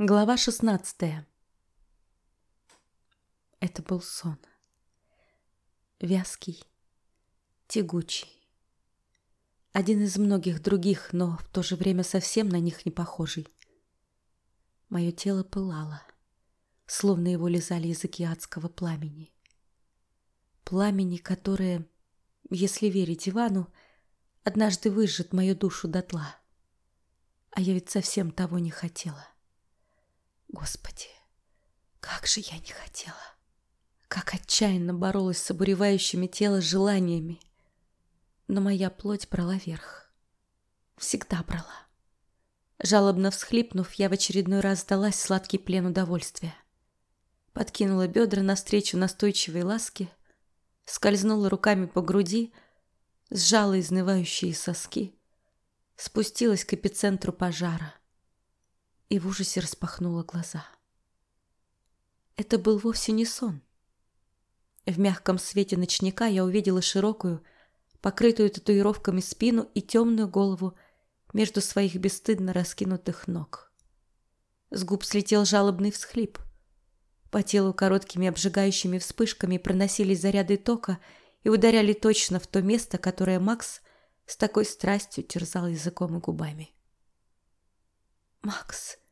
Глава шестнадцатая. Это был сон. Вязкий, тягучий. Один из многих других, но в то же время совсем на них не похожий. Мое тело пылало, словно его лизали языки адского пламени. Пламени, которое, если верить Ивану, однажды выжжет мою душу дотла. А я ведь совсем того не хотела. — Господи, как же я не хотела. Как отчаянно боролась с обуревающими тело желаниями. Но моя плоть брала верх. Всегда брала. Жалобно всхлипнув, я в очередной раз сдалась сладкий плен удовольствия. Подкинула бедра навстречу настойчивой ласке, скользнула руками по груди, сжала изнывающие соски, спустилась к эпицентру пожара и в ужасе распахнула глаза. Это был вовсе не сон. В мягком свете ночника я увидела широкую, покрытую татуировками спину и темную голову между своих бесстыдно раскинутых ног. С губ слетел жалобный всхлип. По телу короткими обжигающими вспышками проносились заряды тока и ударяли точно в то место, которое Макс с такой страстью терзал языком и губами. «Макс!» —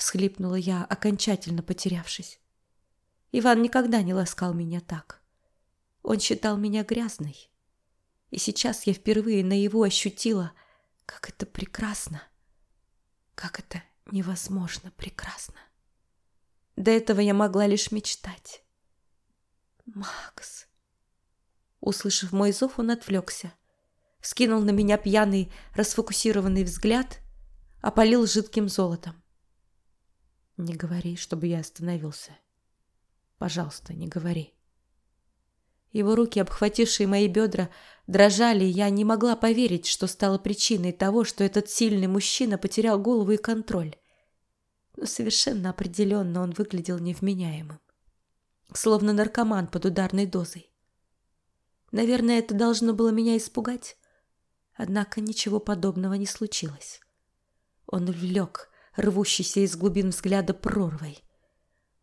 всхлипнула я, окончательно потерявшись. Иван никогда не ласкал меня так. Он считал меня грязной. И сейчас я впервые на его ощутила, как это прекрасно, как это невозможно прекрасно. До этого я могла лишь мечтать. «Макс!» Услышав мой зов, он отвлекся. Вскинул на меня пьяный, расфокусированный взгляд опалил жидким золотом. Не говори, чтобы я остановился. Пожалуйста, не говори. Его руки, обхватившие мои бедра, дрожали, и я не могла поверить, что стало причиной того, что этот сильный мужчина потерял голову и контроль. Но совершенно определенно он выглядел невменяемым. Словно наркоман под ударной дозой. Наверное, это должно было меня испугать. Однако ничего подобного не случилось. Он влек, рвущийся из глубин взгляда прорвой.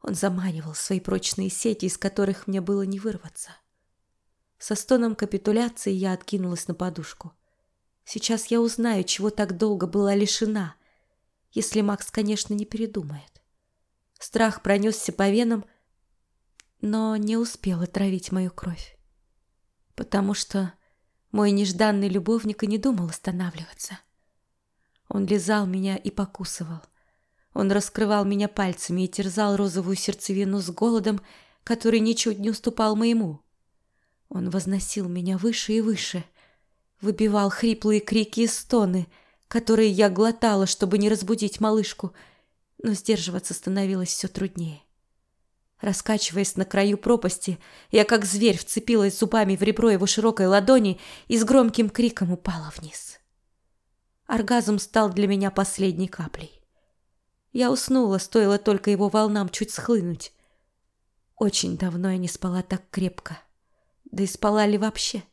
Он заманивал свои прочные сети, из которых мне было не вырваться. Со стоном капитуляции я откинулась на подушку. Сейчас я узнаю, чего так долго была лишена, если Макс, конечно, не передумает. Страх пронесся по венам, но не успел отравить мою кровь, потому что мой нежданный любовник и не думал останавливаться. Он лизал меня и покусывал. Он раскрывал меня пальцами и терзал розовую сердцевину с голодом, который ничуть не уступал моему. Он возносил меня выше и выше, выбивал хриплые крики и стоны, которые я глотала, чтобы не разбудить малышку, но сдерживаться становилось все труднее. Раскачиваясь на краю пропасти, я как зверь вцепилась зубами в ребро его широкой ладони и с громким криком упала вниз. Оргазм стал для меня последней каплей. Я уснула, стоило только его волнам чуть схлынуть. Очень давно я не спала так крепко. Да и спала ли вообще?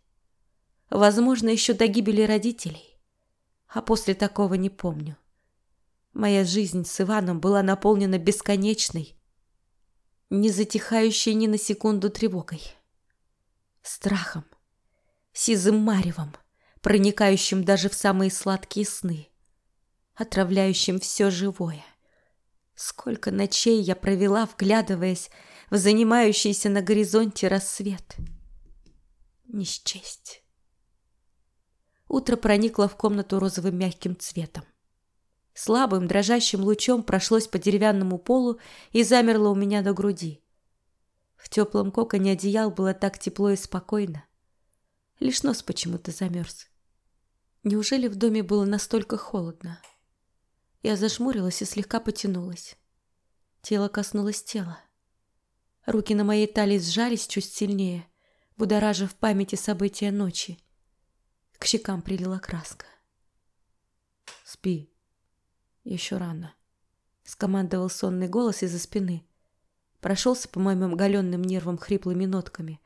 Возможно, еще до гибели родителей. А после такого не помню. Моя жизнь с Иваном была наполнена бесконечной, не затихающей ни на секунду тревогой, страхом, сизым маревом, проникающим даже в самые сладкие сны, отравляющим все живое. Сколько ночей я провела, вглядываясь в занимающийся на горизонте рассвет. Не счесть. Утро проникло в комнату розовым мягким цветом. Слабым, дрожащим лучом прошлось по деревянному полу и замерло у меня до груди. В теплом коконе одеял было так тепло и спокойно. Лишь нос почему-то замерз. Неужели в доме было настолько холодно? Я зажмурилась и слегка потянулась. Тело коснулось тела. Руки на моей талии сжались чуть сильнее, будоражив в памяти события ночи. К щекам прилила краска. «Спи. Еще рано», — скомандовал сонный голос из-за спины. Прошелся по моим оголенным нервам хриплыми нотками,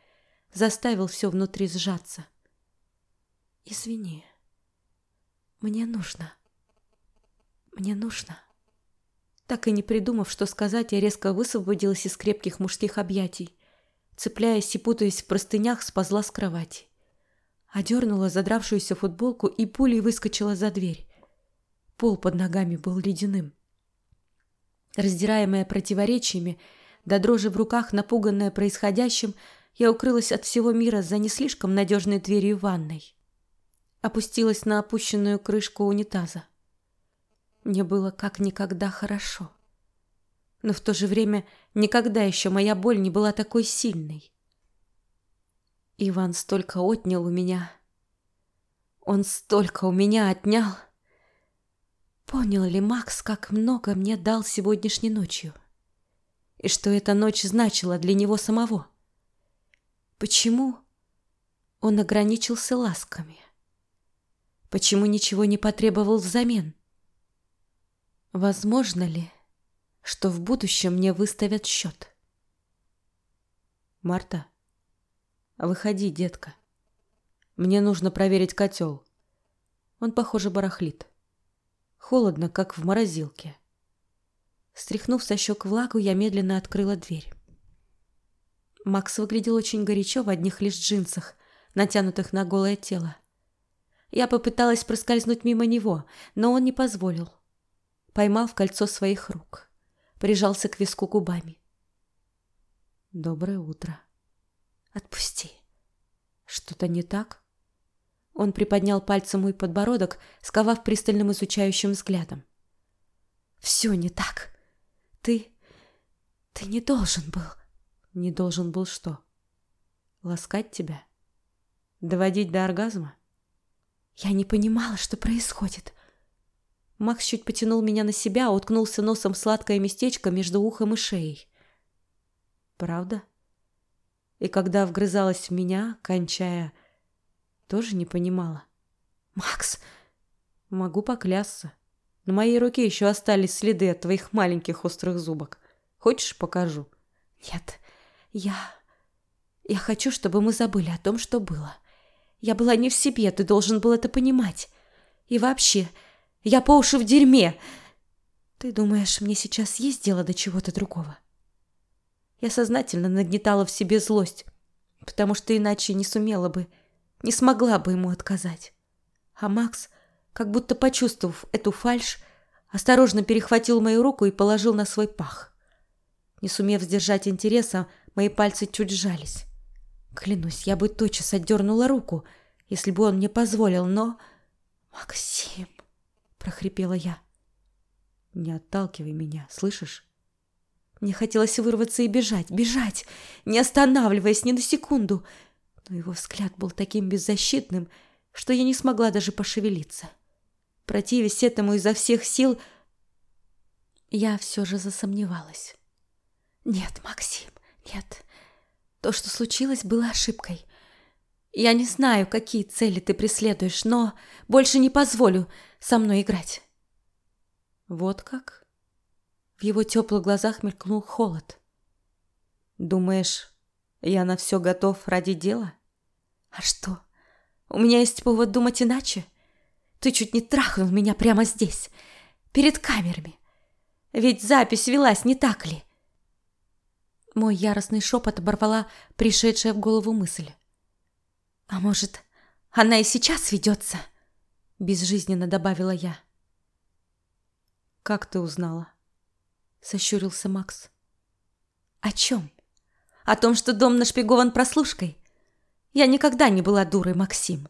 заставил все внутри сжаться. «Извини», мне нужно. Мне нужно. Так и не придумав, что сказать, я резко высвободилась из крепких мужских объятий. Цепляясь и путаясь в простынях, сползла с кровати. Одернула задравшуюся футболку и пулей выскочила за дверь. Пол под ногами был ледяным. Раздираемая противоречиями, до дрожи в руках, напуганная происходящим, я укрылась от всего мира за не слишком надежной дверью ванной. Опустилась на опущенную крышку унитаза. Мне было как никогда хорошо. Но в то же время никогда еще моя боль не была такой сильной. Иван столько отнял у меня. Он столько у меня отнял. Понял ли Макс, как много мне дал сегодняшней ночью? И что эта ночь значила для него самого? Почему он ограничился ласками? Почему ничего не потребовал взамен? Возможно ли, что в будущем мне выставят счет? Марта, выходи, детка. Мне нужно проверить котел. Он, похоже, барахлит. Холодно, как в морозилке. Стряхнув со щек влагу, я медленно открыла дверь. Макс выглядел очень горячо в одних лишь джинсах, натянутых на голое тело. Я попыталась проскользнуть мимо него, но он не позволил поймал в кольцо своих рук, прижался к виску губами. Доброе утро. Отпусти. Что-то не так? Он приподнял пальцем мой подбородок, сковав пристальным изучающим взглядом. Все не так. Ты... ты не должен был... Не должен был что? Ласкать тебя? Доводить до оргазма? Я не понимала, что происходит. Макс чуть потянул меня на себя, уткнулся носом в сладкое местечко между ухом и шеей. Правда? И когда вгрызалась в меня, кончая, тоже не понимала. Макс, могу поклясться. На моей руке еще остались следы от твоих маленьких острых зубок. Хочешь, покажу? Нет, я... Я хочу, чтобы мы забыли о том, что было. Я была не в себе, ты должен был это понимать. И вообще, я по уши в дерьме. Ты думаешь, мне сейчас есть дело до чего-то другого? Я сознательно нагнетала в себе злость, потому что иначе не сумела бы, не смогла бы ему отказать. А Макс, как будто почувствовав эту фальшь, осторожно перехватил мою руку и положил на свой пах. Не сумев сдержать интереса, мои пальцы чуть сжались. Клянусь, я бы тотчас отдернула руку, если бы он мне позволил, но... Максим прохрипела я. Не отталкивай меня, слышишь? Мне хотелось вырваться и бежать, бежать, не останавливаясь ни на секунду, но его взгляд был таким беззащитным, что я не смогла даже пошевелиться. Противясь этому изо всех сил, я все же засомневалась. Нет, Максим, нет. То, что случилось, было ошибкой. Я не знаю, какие цели ты преследуешь, но больше не позволю со мной играть. Вот как? В его теплых глазах мелькнул холод. Думаешь, я на все готов ради дела? А что? У меня есть повод думать иначе. Ты чуть не трахнул меня прямо здесь, перед камерами. Ведь запись велась, не так ли? Мой яростный шепот оборвала пришедшая в голову мысль. А может, она и сейчас ведется? Безжизненно добавила я. Как ты узнала? Сощурился Макс. О чем? О том, что дом нашпигован прослушкой? Я никогда не была дурой, Максим.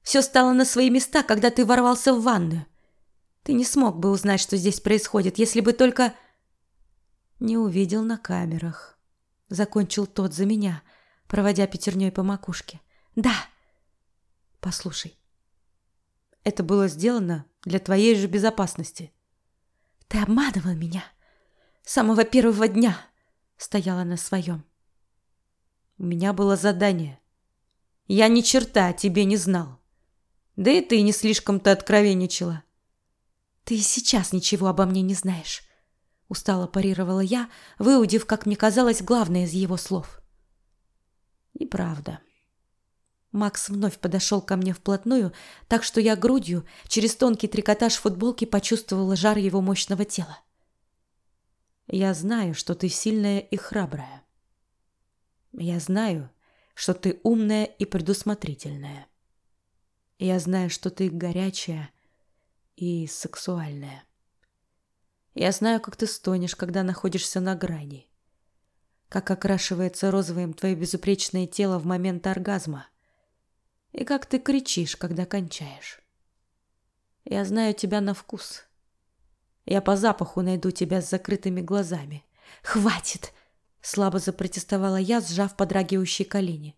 Все стало на свои места, когда ты ворвался в ванную. Ты не смог бы узнать, что здесь происходит, если бы только... Не увидел на камерах. Закончил тот за меня, проводя пятерней по макушке. — да. Послушай. Это было сделано для твоей же безопасности. Ты обманывал меня. С самого первого дня стояла на своем. У меня было задание. Я ни черта о тебе не знал. Да и ты не слишком-то откровенничала. Ты и сейчас ничего обо мне не знаешь. Устало парировала я, выудив, как мне казалось, главное из его слов. Неправда. Макс вновь подошел ко мне вплотную, так что я грудью через тонкий трикотаж футболки почувствовала жар его мощного тела. Я знаю, что ты сильная и храбрая. Я знаю, что ты умная и предусмотрительная. Я знаю, что ты горячая и сексуальная. Я знаю, как ты стонешь, когда находишься на грани. Как окрашивается розовым твое безупречное тело в момент оргазма. И как ты кричишь, когда кончаешь. Я знаю тебя на вкус. Я по запаху найду тебя с закрытыми глазами. Хватит! Слабо запротестовала я, сжав подрагивающие колени.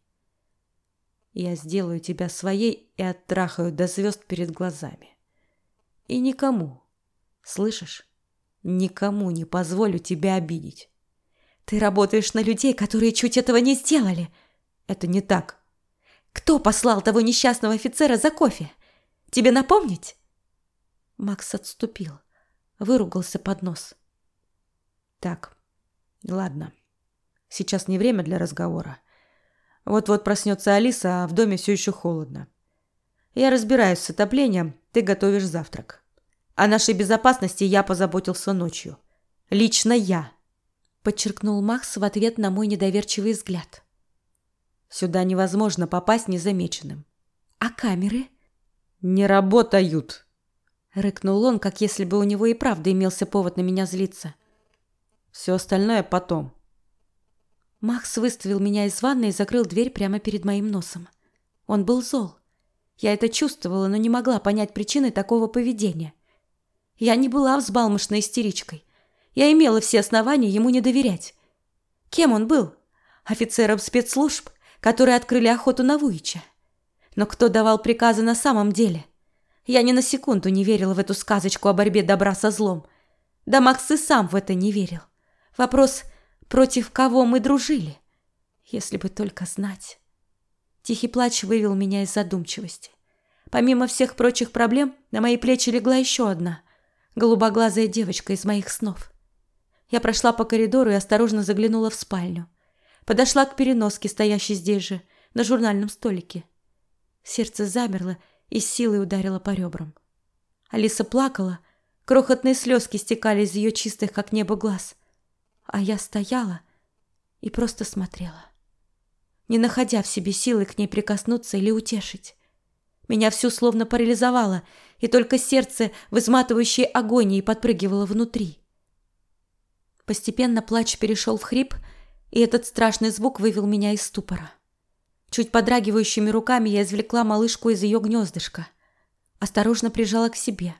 Я сделаю тебя своей и оттрахаю до звезд перед глазами. И никому, слышишь, никому не позволю тебя обидеть. Ты работаешь на людей, которые чуть этого не сделали. Это не так. Кто послал того несчастного офицера за кофе? Тебе напомнить? Макс отступил, выругался под нос. Так, ладно. Сейчас не время для разговора. Вот-вот проснется Алиса, а в доме все еще холодно. Я разбираюсь с отоплением, ты готовишь завтрак. О нашей безопасности я позаботился ночью. Лично я. Подчеркнул Макс в ответ на мой недоверчивый взгляд. Сюда невозможно попасть незамеченным. А камеры? Не работают. Рыкнул он, как если бы у него и правда имелся повод на меня злиться. Все остальное потом. Макс выставил меня из ванной и закрыл дверь прямо перед моим носом. Он был зол. Я это чувствовала, но не могла понять причины такого поведения. Я не была взбалмошной истеричкой. Я имела все основания ему не доверять. Кем он был? Офицером спецслужб, которые открыли охоту на Вуича. Но кто давал приказы на самом деле? Я ни на секунду не верила в эту сказочку о борьбе добра со злом. Да Макс и сам в это не верил. Вопрос против кого мы дружили. Если бы только знать. Тихий плач вывел меня из задумчивости. Помимо всех прочих проблем, на мои плечи легла еще одна – голубоглазая девочка из моих снов. Я прошла по коридору и осторожно заглянула в спальню. Подошла к переноске, стоящей здесь же, на журнальном столике. Сердце замерло и с силой ударило по ребрам. Алиса плакала, крохотные слезки стекали из ее чистых, как небо, глаз – а я стояла и просто смотрела, не находя в себе силы к ней прикоснуться или утешить. Меня всю словно парализовало, и только сердце в изматывающей агонии подпрыгивало внутри. Постепенно плач перешел в хрип, и этот страшный звук вывел меня из ступора. Чуть подрагивающими руками я извлекла малышку из ее гнездышка, осторожно прижала к себе.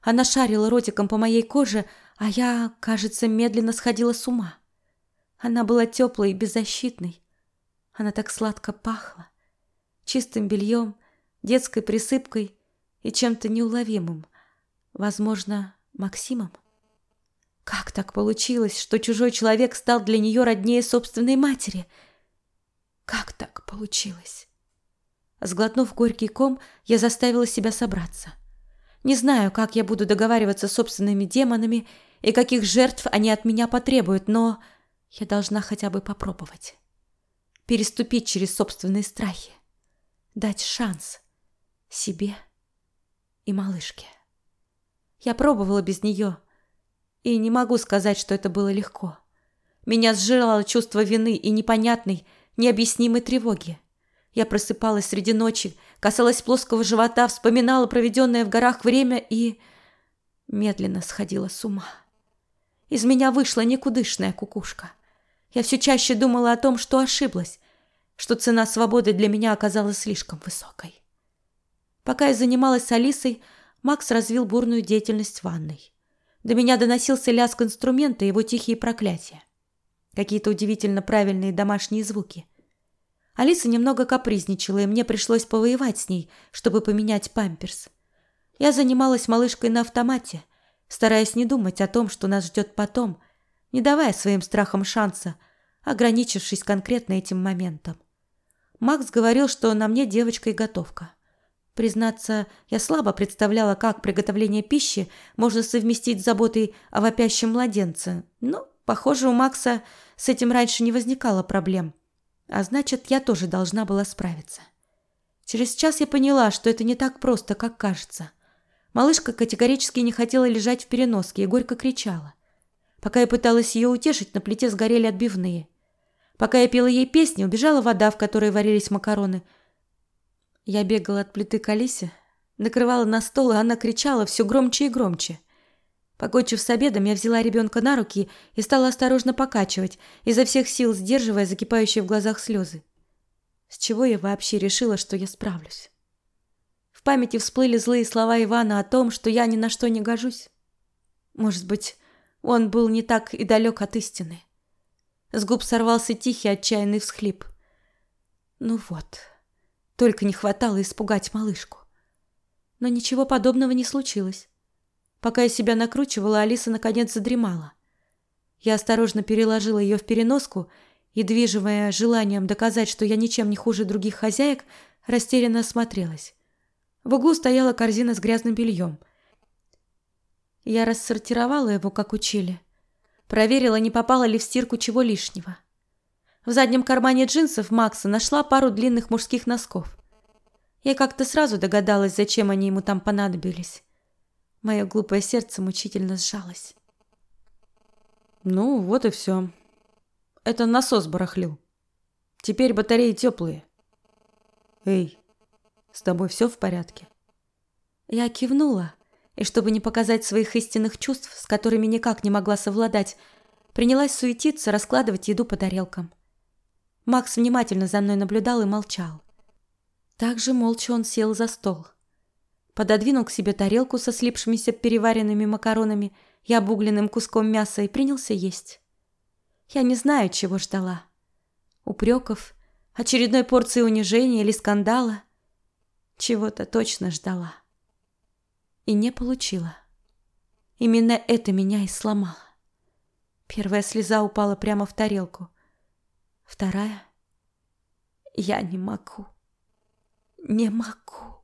Она шарила ротиком по моей коже, а я, кажется, медленно сходила с ума. Она была теплой и беззащитной. Она так сладко пахла. Чистым бельем, детской присыпкой и чем-то неуловимым. Возможно, Максимом. Как так получилось, что чужой человек стал для нее роднее собственной матери? Как так получилось? Сглотнув горький ком, я заставила себя собраться. Не знаю, как я буду договариваться с собственными демонами и каких жертв они от меня потребуют, но я должна хотя бы попробовать. Переступить через собственные страхи. Дать шанс себе и малышке. Я пробовала без нее, и не могу сказать, что это было легко. Меня сжирало чувство вины и непонятной, необъяснимой тревоги. Я просыпалась среди ночи, касалась плоского живота, вспоминала проведенное в горах время и медленно сходила с ума. Из меня вышла никудышная кукушка. Я все чаще думала о том, что ошиблась, что цена свободы для меня оказалась слишком высокой. Пока я занималась с Алисой, Макс развил бурную деятельность в ванной. До меня доносился лязг инструмента и его тихие проклятия. Какие-то удивительно правильные домашние звуки. Алиса немного капризничала, и мне пришлось повоевать с ней, чтобы поменять памперс. Я занималась малышкой на автомате – стараясь не думать о том, что нас ждет потом, не давая своим страхам шанса, ограничившись конкретно этим моментом. Макс говорил, что на мне девочка и готовка. Признаться, я слабо представляла, как приготовление пищи можно совместить с заботой о вопящем младенце. Но, похоже, у Макса с этим раньше не возникало проблем. А значит, я тоже должна была справиться. Через час я поняла, что это не так просто, как кажется – Малышка категорически не хотела лежать в переноске и горько кричала. Пока я пыталась ее утешить, на плите сгорели отбивные. Пока я пела ей песни, убежала вода, в которой варились макароны. Я бегала от плиты к Алисе, накрывала на стол, и она кричала все громче и громче. Покончив с обедом, я взяла ребенка на руки и стала осторожно покачивать, изо всех сил сдерживая закипающие в глазах слезы. С чего я вообще решила, что я справлюсь? В памяти всплыли злые слова Ивана о том, что я ни на что не гожусь. Может быть, он был не так и далек от истины. С губ сорвался тихий отчаянный всхлип. Ну вот, только не хватало испугать малышку. Но ничего подобного не случилось. Пока я себя накручивала, Алиса наконец задремала. Я осторожно переложила ее в переноску и, движимая желанием доказать, что я ничем не хуже других хозяек, растерянно осмотрелась. В углу стояла корзина с грязным бельем. Я рассортировала его, как учили. Проверила, не попало ли в стирку чего лишнего. В заднем кармане джинсов Макса нашла пару длинных мужских носков. Я как-то сразу догадалась, зачем они ему там понадобились. Мое глупое сердце мучительно сжалось. Ну, вот и все. Это насос барахлил. Теперь батареи теплые. Эй, с тобой все в порядке? Я кивнула, и чтобы не показать своих истинных чувств, с которыми никак не могла совладать, принялась суетиться, раскладывать еду по тарелкам. Макс внимательно за мной наблюдал и молчал. Также молча он сел за стол. Пододвинул к себе тарелку со слипшимися переваренными макаронами и обугленным куском мяса и принялся есть. Я не знаю, чего ждала. Упреков, очередной порции унижения или скандала. Чего-то точно ждала. И не получила. Именно это меня и сломало. Первая слеза упала прямо в тарелку. Вторая. Я не могу. Не могу.